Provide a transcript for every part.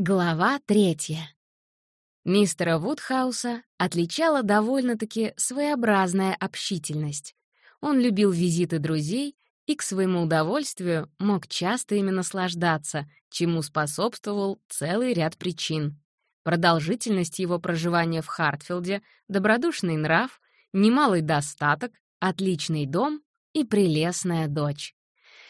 Глава третья. Мистера Вудхауса отличала довольно-таки своеобразная общительность. Он любил визиты друзей и к своему удовольствию мог часто ими наслаждаться, чему способствовал целый ряд причин. Продолжительность его проживания в Хартфилде, добродушный нрав, немалый достаток, отличный дом и прелестная дочь.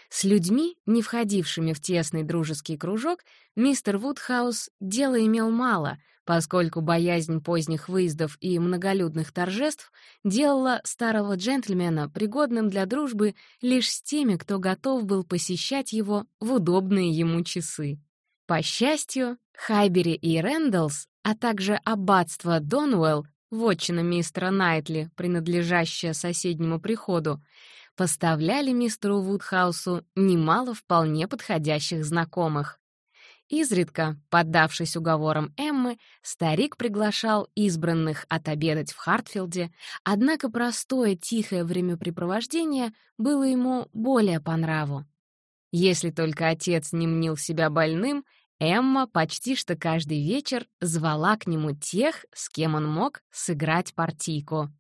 С людьми, не входившими в тесный дружеский кружок, мистер Вудхаус дела имел мало, поскольку боязнь поздних выездов и многолюдных торжеств делала старого джентльмена пригодным для дружбы лишь с теми, кто готов был посещать его в удобные ему часы. По счастью, Хайбери и Рэндаллс, а также аббатство Донуэлл, вотчина мистера Найтли, принадлежащая соседнему приходу, поставляли мистеру Вудхаусу немало вполне подходящих знакомых. Изредка, поддавшись уговорам Эммы, старик приглашал избранных отобедать в Хартфилде, однако простое тихое времяпрепровождение было ему более по нраву. Если только отец не мнил себя больным, Эмма почти что каждый вечер звала к нему тех, с кем он мог сыграть партийку.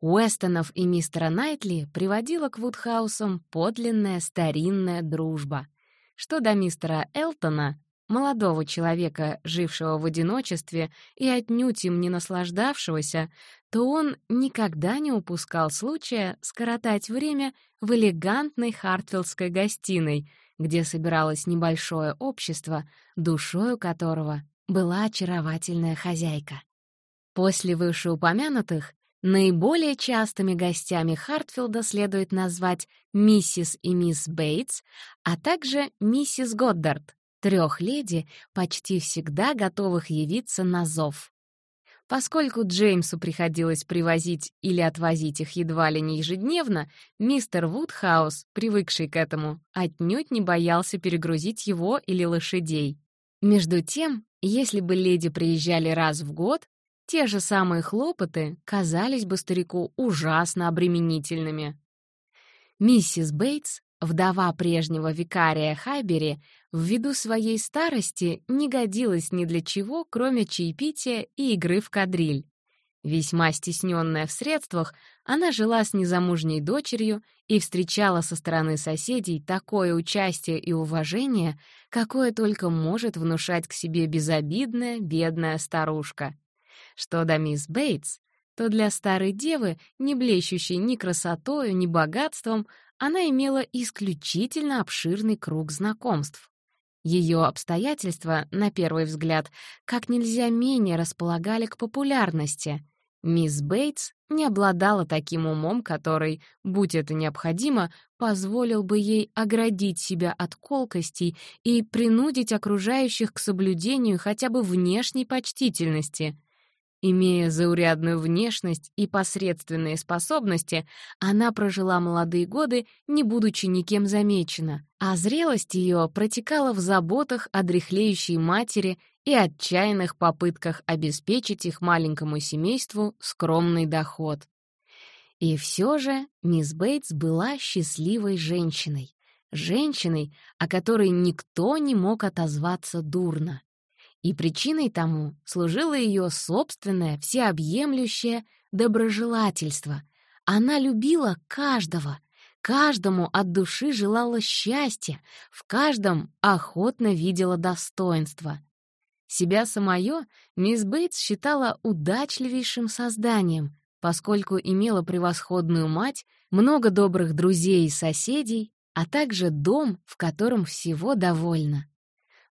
Уэстонов и мистера Найтли приводила к Вудхаусам подлинная старинная дружба. Что до мистера Элтона, молодого человека, жившего в одиночестве и отнюдь им не наслаждавшегося, то он никогда не упускал случая скоротать время в элегантной хартфилдской гостиной, где собиралось небольшое общество, душою которого была очаровательная хозяйка. После вышеупомянутых Наиболее частыми гостями Хартфилда следует назвать миссис и мисс Бейтс, а также миссис Годдард, трех леди, почти всегда готовых явиться на зов. Поскольку Джеймсу приходилось привозить или отвозить их едва ли не ежедневно, мистер Вудхаус, привыкший к этому, отнюдь не боялся перегрузить его или лошадей. Между тем, если бы леди приезжали раз в год, те же самые хлопоты казались бы старику ужасно обременительными. Миссис Бейтс, вдова прежнего викария Хайбери, ввиду своей старости не годилась ни для чего, кроме чаепития и игры в кадриль. Весьма стесненная в средствах, она жила с незамужней дочерью и встречала со стороны соседей такое участие и уважение, какое только может внушать к себе безобидная, бедная старушка. Что до мисс Бейтс, то для старой девы, не блещущей ни красотою, ни богатством, она имела исключительно обширный круг знакомств. Ее обстоятельства, на первый взгляд, как нельзя менее располагали к популярности. Мисс Бейтс не обладала таким умом, который, будь это необходимо, позволил бы ей оградить себя от колкостей и принудить окружающих к соблюдению хотя бы внешней почтительности — Имея заурядную внешность и посредственные способности, она прожила молодые годы, не будучи никем замечена, а зрелость ее протекала в заботах о дряхлеющей матери и отчаянных попытках обеспечить их маленькому семейству скромный доход. И все же мисс Бейтс была счастливой женщиной, женщиной, о которой никто не мог отозваться дурно. И причиной тому служило ее собственное, всеобъемлющее доброжелательство. Она любила каждого, каждому от души желала счастья, в каждом охотно видела достоинство. Себя самое мисс Бейтс считала удачливейшим созданием, поскольку имела превосходную мать, много добрых друзей и соседей, а также дом, в котором всего довольна.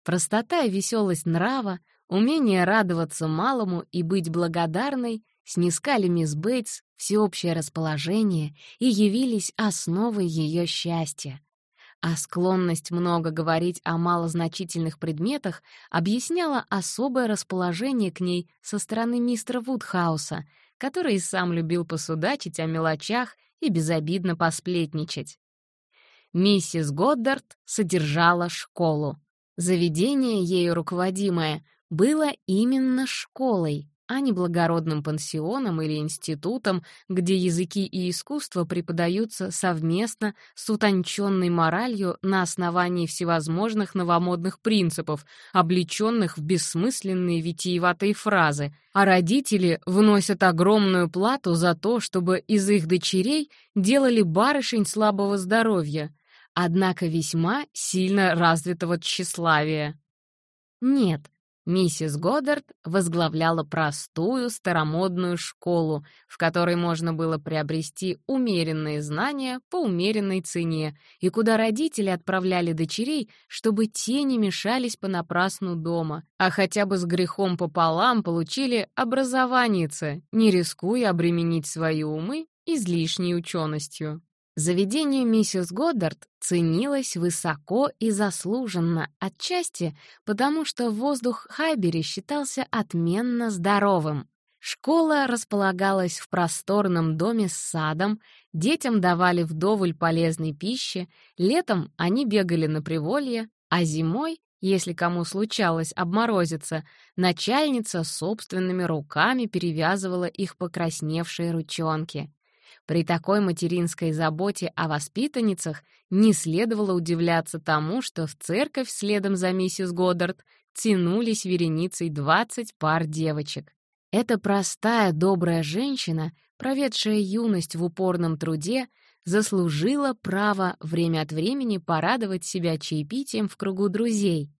Простота и веселость нрава, умение радоваться малому и быть благодарной снискали мисс Бейтс всеобщее расположение и явились основой ее счастья. А склонность много говорить о малозначительных предметах объясняла особое расположение к ней со стороны мистера Вудхауса, который и сам любил посудачить о мелочах и безобидно посплетничать. Миссис Годдард содержала школу. Заведение, ею руководимое, было именно школой, а не благородным пансионом или институтом, где языки и искусство преподаются совместно с утонченной моралью на основании всевозможных новомодных принципов, облеченных в бессмысленные витиеватые фразы, а родители вносят огромную плату за то, чтобы из их дочерей делали барышень слабого здоровья, однако весьма сильно развитого тщеславия. Нет, миссис Годдард возглавляла простую старомодную школу, в которой можно было приобрести умеренные знания по умеренной цене, и куда родители отправляли дочерей, чтобы те не мешались понапрасну дома, а хотя бы с грехом пополам получили образованице, не рискуя обременить свои умы излишней ученостью. Заведение миссис Годдард ценилось высоко и заслуженно, отчасти потому, что воздух Хайбери считался отменно здоровым. Школа располагалась в просторном доме с садом, детям давали вдоволь полезной пищи, летом они бегали на приволье, а зимой, если кому случалось обморозиться, начальница собственными руками перевязывала их покрасневшие ручонки. При такой материнской заботе о воспитанницах не следовало удивляться тому, что в церковь следом за миссис Годдард тянулись вереницей 20 пар девочек. Эта простая, добрая женщина, проведшая юность в упорном труде, заслужила право время от времени порадовать себя чаепитием в кругу друзей.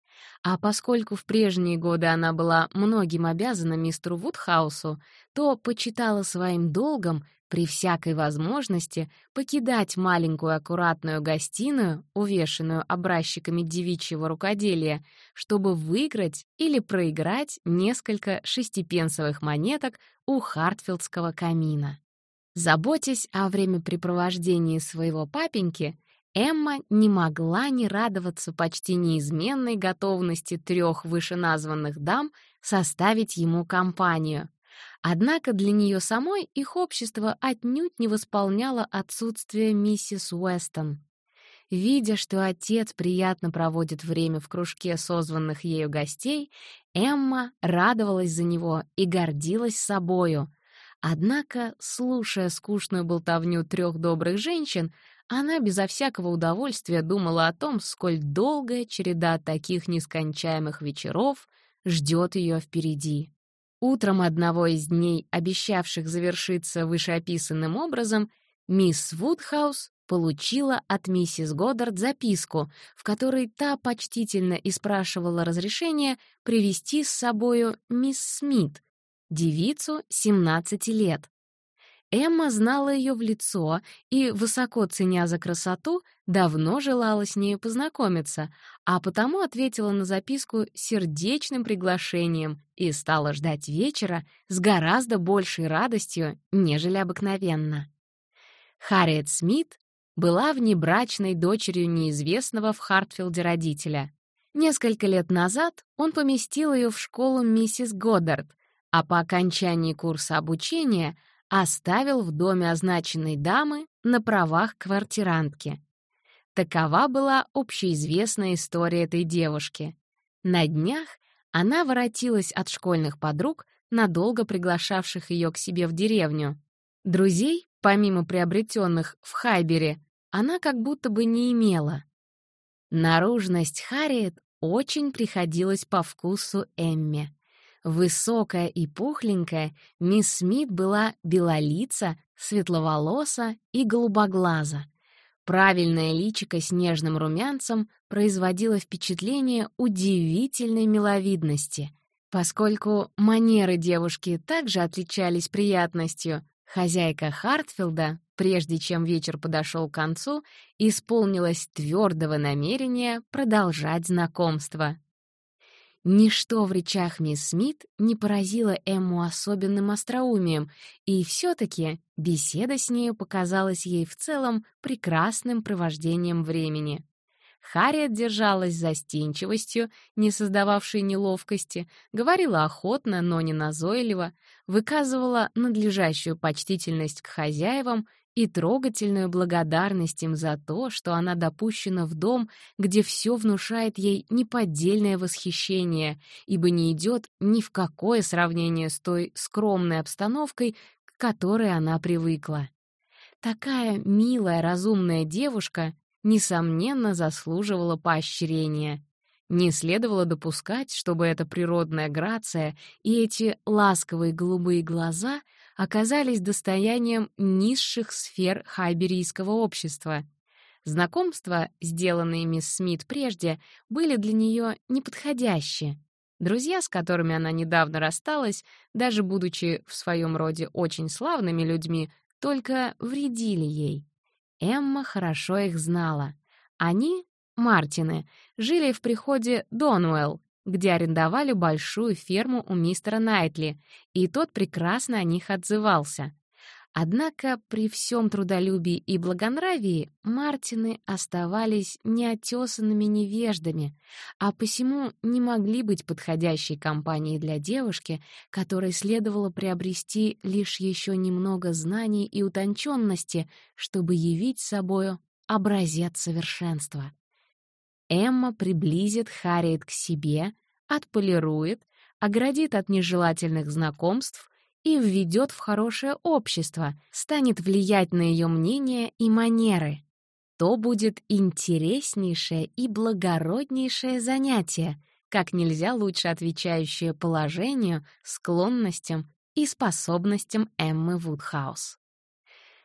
А поскольку в прежние годы она была многим обязана мистеру Вудхаусу, то почитала своим долгом при всякой возможности покидать маленькую аккуратную гостиную, увешанную образчиками девичьего рукоделия, чтобы выиграть или проиграть несколько шестипенсовых монеток у Хартфилдского камина. Заботясь о времяпрепровождении своего папеньки, Эмма не могла не радоваться почти неизменной готовности трех вышеназванных дам составить ему компанию — Однако для нее самой их общество отнюдь не восполняло отсутствие миссис Уэстон. Видя, что отец приятно проводит время в кружке созванных ею гостей, Эмма радовалась за него и гордилась собою. Однако, слушая скучную болтовню трех добрых женщин, она безо всякого удовольствия думала о том, сколь долгая череда таких нескончаемых вечеров ждет ее впереди. Утром одного из дней, обещавших завершиться вышеописанным образом, мисс Вудхаус получила от миссис Годдард записку, в которой та почтительно испрашивала разрешения привести с собою мисс Смит, девицу 17 лет, Эмма знала ее в лицо и, высоко ценя за красоту, давно желала с нею познакомиться, а потому ответила на записку сердечным приглашением и стала ждать вечера с гораздо большей радостью, нежели обыкновенно. Харриет Смит была внебрачной дочерью неизвестного в Хартфилде родителя. Несколько лет назад он поместил ее в школу миссис Годдард, а по окончании курса обучения — оставил в доме означенной дамы на правах квартирантки. Такова была общеизвестная история этой девушки. На днях она воротилась от школьных подруг, надолго приглашавших ее к себе в деревню. Друзей, помимо приобретенных в Хайбере, она как будто бы не имела. Наружность Харриет очень приходилась по вкусу Эмме. Высокая и пухленькая, мисс Смит была белолица, светловолоса и голубоглаза. Правильное личико с нежным румянцем производило впечатление удивительной миловидности. Поскольку манеры девушки также отличались приятностью, хозяйка Хартфилда, прежде чем вечер подошел к концу, исполнилась твердого намерения продолжать знакомство. Ничто в речах мисс Смит не поразило Эмму особенным остроумием, и все-таки беседа с нею показалась ей в целом прекрасным провождением времени. Харриет держалась застенчивостью, не создававшей неловкости, говорила охотно, но не назойливо, выказывала надлежащую почтительность к хозяевам и трогательную благодарность им за то, что она допущена в дом, где все внушает ей неподдельное восхищение, ибо не идет ни в какое сравнение с той скромной обстановкой, к которой она привыкла. Такая милая, разумная девушка, несомненно, заслуживала поощрения. Не следовало допускать, чтобы эта природная грация и эти ласковые голубые глаза — оказались достоянием низших сфер хайберийского общества. Знакомства, сделанные мисс Смит прежде, были для нее неподходящие. Друзья, с которыми она недавно рассталась, даже будучи в своем роде очень славными людьми, только вредили ей. Эмма хорошо их знала. Они, Мартины, жили в приходе Донуэлл, где арендовали большую ферму у мистера Найтли, и тот прекрасно о них отзывался. Однако при всем трудолюбии и благонравии Мартины оставались неотесанными невеждами, а посему не могли быть подходящей компанией для девушки, которой следовало приобрести лишь еще немного знаний и утонченности, чтобы явить собою образец совершенства. Эмма приблизит Харриет к себе, отполирует, оградит от нежелательных знакомств и введет в хорошее общество, станет влиять на ее мнение и манеры. То будет интереснейшее и благороднейшее занятие, как нельзя лучше отвечающее положению, склонностям и способностям Эммы Вудхаус.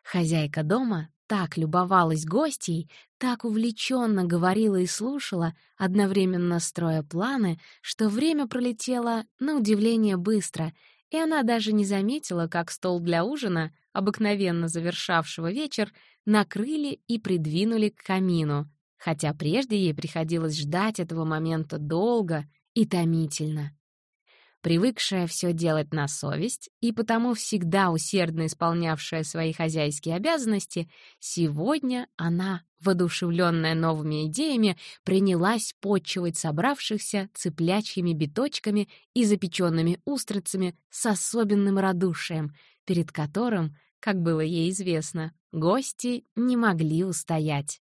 Хозяйка дома так любовалась гостьей, так увлеченно говорила и слушала, одновременно строя планы, что время пролетело на удивление быстро, и она даже не заметила, как стол для ужина, обыкновенно завершавшего вечер, накрыли и придвинули к камину, хотя прежде ей приходилось ждать этого момента долго и томительно. Привыкшая все делать на совесть и потому всегда усердно исполнявшая свои хозяйские обязанности, сегодня она, воодушевленная новыми идеями, принялась почивать собравшихся цыплячьими биточками и запеченными устрицами с особенным радушием, перед которым, как было ей известно, гости не могли устоять.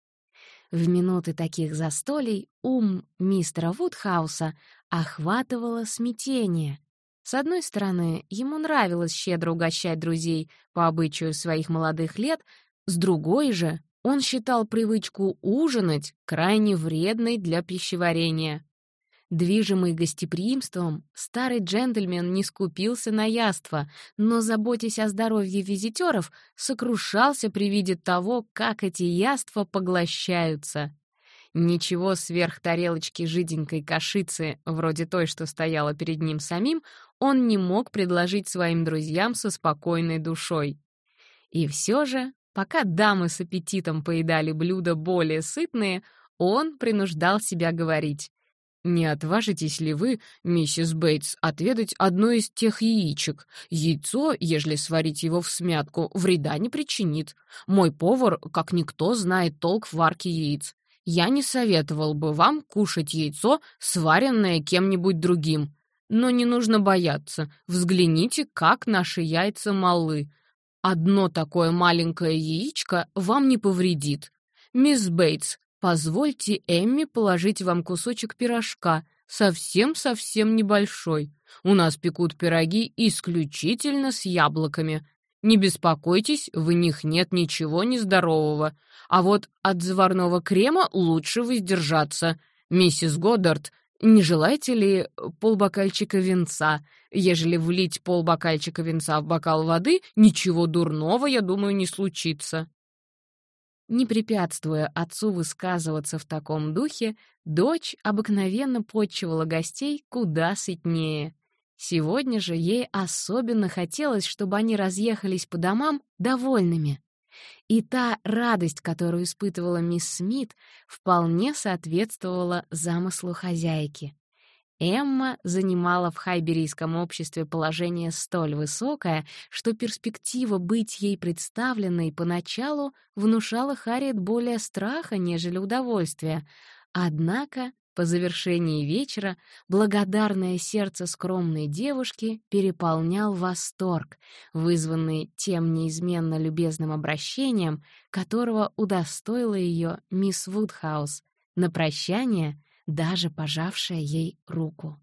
В минуты таких застолий ум мистера Вудхауса охватывало смятение. С одной стороны, ему нравилось щедро угощать друзей по обычаю своих молодых лет, с другой же он считал привычку ужинать крайне вредной для пищеварения. Движимый гостеприимством, старый джентльмен не скупился на яство, но, заботясь о здоровье визитеров, сокрушался при виде того, как эти яства поглощаются. Ничего сверх тарелочки жиденькой кашицы, вроде той, что стояла перед ним самим, он не мог предложить своим друзьям со спокойной душой. И все же, пока дамы с аппетитом поедали блюда более сытные, он принуждал себя говорить «Не отважитесь ли вы, миссис Бейтс, отведать одно из тех яичек? Яйцо, ежели сварить его в смятку, вреда не причинит. Мой повар, как никто, знает толк в варке яиц. Я не советовал бы вам кушать яйцо, сваренное кем-нибудь другим. Но не нужно бояться. Взгляните, как наши яйца малы. Одно такое маленькое яичко вам не повредит. Мисс Бейтс, Позвольте Эмми положить вам кусочек пирожка, совсем-совсем небольшой. У нас пекут пироги исключительно с яблоками. Не беспокойтесь, в них нет ничего нездорового. А вот от заварного крема лучше воздержаться. Миссис Годдард, не желаете ли полбокальчика винца? Ежели влить полбокальчика винца в бокал воды, ничего дурного, я думаю, не случится. Не препятствуя отцу высказываться в таком духе, дочь обыкновенно подчивала гостей куда сытнее. Сегодня же ей особенно хотелось, чтобы они разъехались по домам довольными. И та радость, которую испытывала мисс Смит, вполне соответствовала замыслу хозяйки. Эмма занимала в хайберийском обществе положение столь высокое, что перспектива быть ей представленной поначалу внушала Харриет более страха, нежели удовольствия. Однако По завершении вечера благодарное сердце скромной девушки переполнял восторг, вызванный тем неизменно любезным обращением, которого удостоила ее мисс Вудхаус, на прощание даже пожавшая ей руку.